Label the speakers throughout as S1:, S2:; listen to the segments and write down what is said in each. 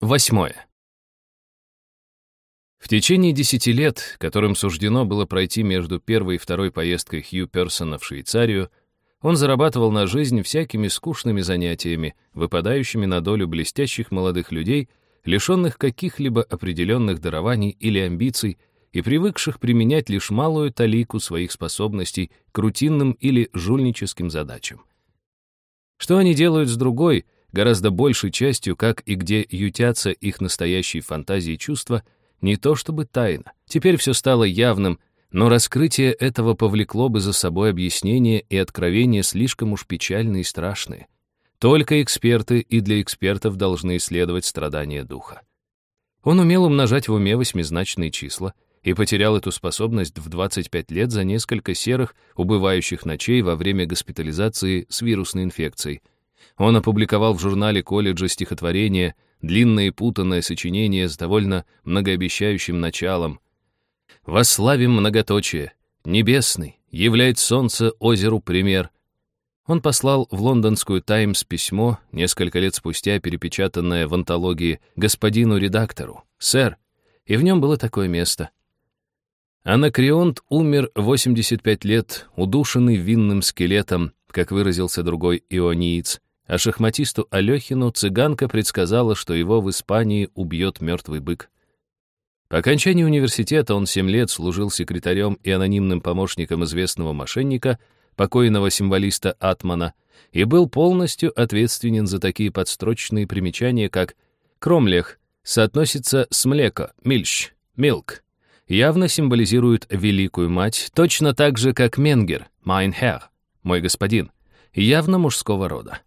S1: Восьмое. В течение десяти лет, которым суждено было пройти между первой и второй поездкой Хью Персона в Швейцарию, он зарабатывал на жизнь всякими скучными занятиями, выпадающими на долю блестящих молодых людей, лишенных каких-либо определенных дарований или амбиций и привыкших применять лишь малую талику своих способностей к рутинным или жульническим задачам. Что они делают с другой, гораздо большей частью, как и где ютятся их настоящие фантазии и чувства, не то чтобы тайна. Теперь все стало явным, но раскрытие этого повлекло бы за собой объяснение и откровения слишком уж печальные и страшные. Только эксперты и для экспертов должны исследовать страдания духа. Он умел умножать в уме восьмизначные числа и потерял эту способность в 25 лет за несколько серых, убывающих ночей во время госпитализации с вирусной инфекцией. Он опубликовал в журнале колледжа стихотворение, длинное и путанное сочинение с довольно многообещающим началом — Восславим многоточие. Небесный, являет солнце озеру пример. Он послал в лондонскую «Таймс» письмо, несколько лет спустя перепечатанное в антологии господину редактору. «Сэр», и в нем было такое место. Анакреонт умер 85 лет, удушенный винным скелетом, как выразился другой иониец, а шахматисту Алехину цыганка предсказала, что его в Испании убьет мертвый бык. По окончании университета он семь лет служил секретарем и анонимным помощником известного мошенника, покойного символиста Атмана, и был полностью ответственен за такие подстрочные примечания, как «кромлех» соотносится с «млеко», «мильщ», «милк», явно символизирует Великую Мать, точно так же, как «менгер», «mein Herr», «мой господин», явно мужского рода.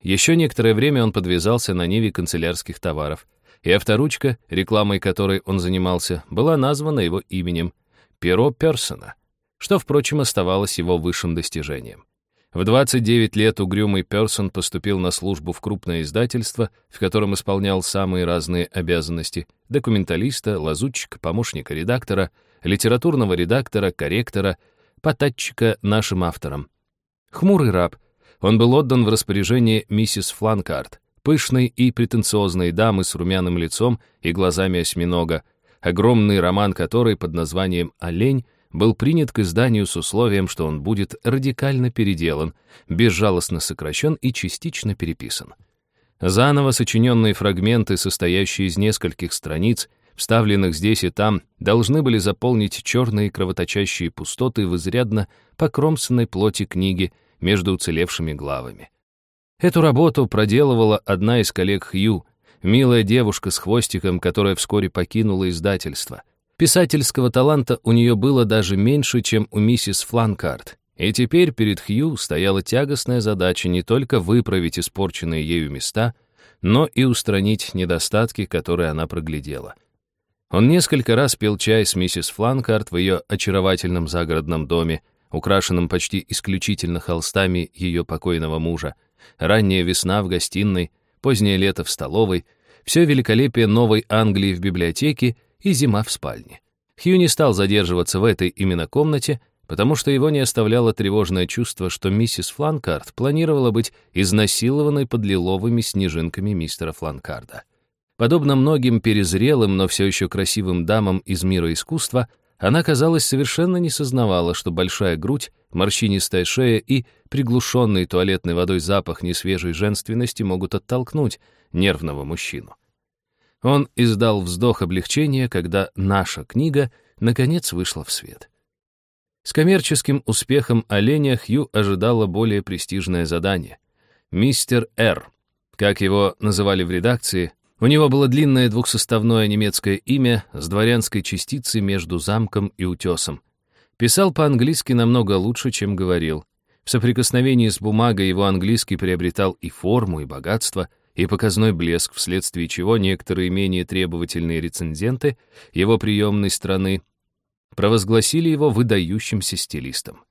S1: Еще некоторое время он подвязался на ниве канцелярских товаров — и авторучка, рекламой которой он занимался, была названа его именем — Перо Персона, что, впрочем, оставалось его высшим достижением. В 29 лет угрюмый Персон поступил на службу в крупное издательство, в котором исполнял самые разные обязанности — документалиста, лазутчика, помощника редактора, литературного редактора, корректора, потатчика нашим авторам. Хмурый раб, он был отдан в распоряжение миссис Фланкарт — пышной и претенциозной дамы с румяным лицом и глазами осьминога, огромный роман которой под названием «Олень» был принят к изданию с условием, что он будет радикально переделан, безжалостно сокращен и частично переписан. Заново сочиненные фрагменты, состоящие из нескольких страниц, вставленных здесь и там, должны были заполнить черные кровоточащие пустоты в изрядно покромсанной плоти книги между уцелевшими главами. Эту работу проделывала одна из коллег Хью, милая девушка с хвостиком, которая вскоре покинула издательство. Писательского таланта у нее было даже меньше, чем у миссис Фланкарт. И теперь перед Хью стояла тягостная задача не только выправить испорченные ею места, но и устранить недостатки, которые она проглядела. Он несколько раз пил чай с миссис Фланкарт в ее очаровательном загородном доме, украшенном почти исключительно холстами ее покойного мужа, ранняя весна в гостиной, позднее лето в столовой, все великолепие Новой Англии в библиотеке и зима в спальне. Хью не стал задерживаться в этой именно комнате, потому что его не оставляло тревожное чувство, что миссис Фланкард планировала быть изнасилованной под лиловыми снежинками мистера Фланкарда. Подобно многим перезрелым, но все еще красивым дамам из мира искусства, она, казалось, совершенно не сознавала, что большая грудь, морщинистая шея и приглушенный туалетной водой запах несвежей женственности могут оттолкнуть нервного мужчину. Он издал вздох облегчения, когда наша книга наконец вышла в свет. С коммерческим успехом оленя Хью ожидало более престижное задание. «Мистер Р», как его называли в редакции, у него было длинное двухсоставное немецкое имя с дворянской частицей между замком и утесом. Писал по-английски намного лучше, чем говорил. В соприкосновении с бумагой его английский приобретал и форму, и богатство, и показной блеск, вследствие чего некоторые менее требовательные рецензенты его приемной страны провозгласили его выдающимся стилистом.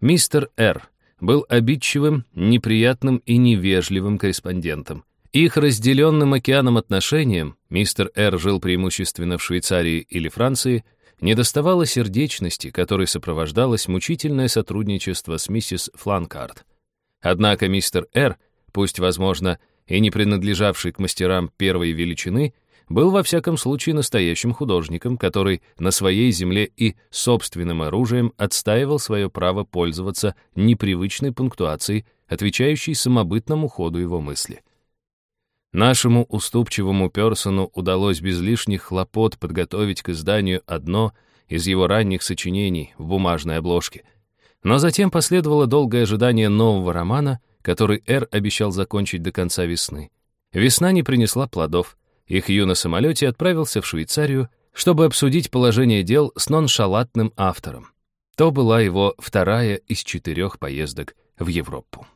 S1: Мистер Р. был обидчивым, неприятным и невежливым корреспондентом. Их разделенным океаном отношениям, мистер Р. жил преимущественно в Швейцарии или Франции, недоставало сердечности, которой сопровождалось мучительное сотрудничество с миссис Фланкарт. Однако мистер Р., пусть, возможно, и не принадлежавший к мастерам первой величины, был во всяком случае настоящим художником, который на своей земле и собственным оружием отстаивал свое право пользоваться непривычной пунктуацией, отвечающей самобытному ходу его мысли. Нашему уступчивому Персону удалось без лишних хлопот подготовить к изданию одно из его ранних сочинений в бумажной обложке. Но затем последовало долгое ожидание нового романа, который Эр обещал закончить до конца весны. Весна не принесла плодов, и Хью на самолете отправился в Швейцарию, чтобы обсудить положение дел с ноншалатным автором. То была его вторая из четырех поездок в Европу.